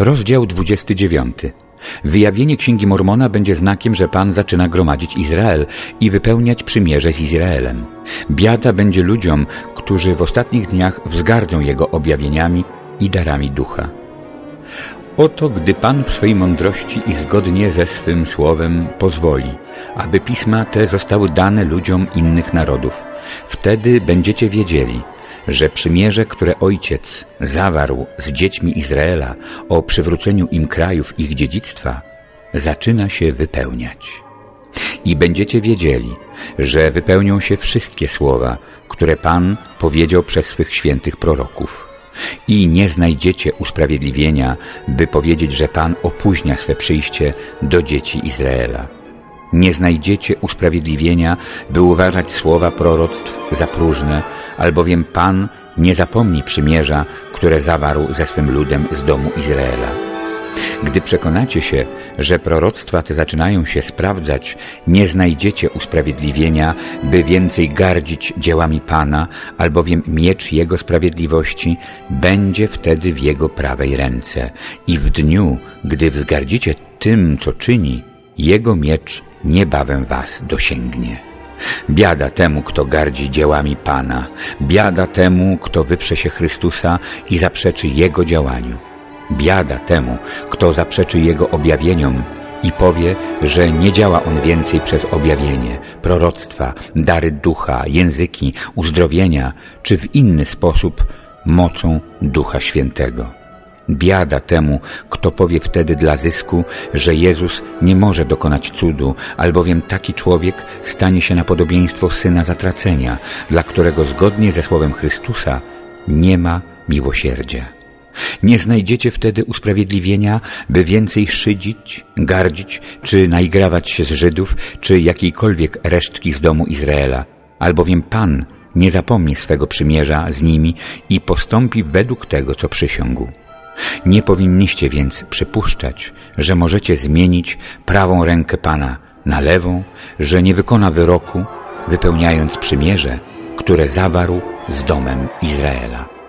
Rozdział 29. Wyjawienie Księgi Mormona będzie znakiem, że Pan zaczyna gromadzić Izrael i wypełniać przymierze z Izraelem. Biada będzie ludziom, którzy w ostatnich dniach wzgardzą Jego objawieniami i darami ducha. Oto gdy Pan w swojej mądrości i zgodnie ze swym słowem pozwoli, aby pisma te zostały dane ludziom innych narodów, wtedy będziecie wiedzieli, że przymierze, które Ojciec zawarł z dziećmi Izraela o przywróceniu im krajów ich dziedzictwa, zaczyna się wypełniać. I będziecie wiedzieli, że wypełnią się wszystkie słowa, które Pan powiedział przez swych świętych proroków. I nie znajdziecie usprawiedliwienia, by powiedzieć, że Pan opóźnia swe przyjście do dzieci Izraela. Nie znajdziecie usprawiedliwienia, by uważać słowa proroctw za próżne, albowiem Pan nie zapomni przymierza, które zawarł ze swym ludem z domu Izraela. Gdy przekonacie się, że proroctwa te zaczynają się sprawdzać, nie znajdziecie usprawiedliwienia, by więcej gardzić dziełami Pana, albowiem miecz Jego sprawiedliwości będzie wtedy w Jego prawej ręce i w dniu, gdy wzgardzicie tym, co czyni, Jego miecz niebawem was dosięgnie. Biada temu, kto gardzi dziełami Pana, biada temu, kto wyprze się Chrystusa i zaprzeczy Jego działaniu. Biada temu, kto zaprzeczy Jego objawieniom i powie, że nie działa On więcej przez objawienie, proroctwa, dary ducha, języki, uzdrowienia, czy w inny sposób mocą Ducha Świętego. Biada temu, kto powie wtedy dla zysku, że Jezus nie może dokonać cudu, albowiem taki człowiek stanie się na podobieństwo syna zatracenia, dla którego zgodnie ze słowem Chrystusa nie ma miłosierdzia. Nie znajdziecie wtedy usprawiedliwienia, by więcej szydzić, gardzić, czy naigrawać się z Żydów, czy jakiejkolwiek resztki z domu Izraela, albowiem Pan nie zapomni swego przymierza z nimi i postąpi według tego, co przysiągł. Nie powinniście więc przypuszczać, że możecie zmienić prawą rękę Pana na lewą, że nie wykona wyroku, wypełniając przymierze, które zawarł z domem Izraela.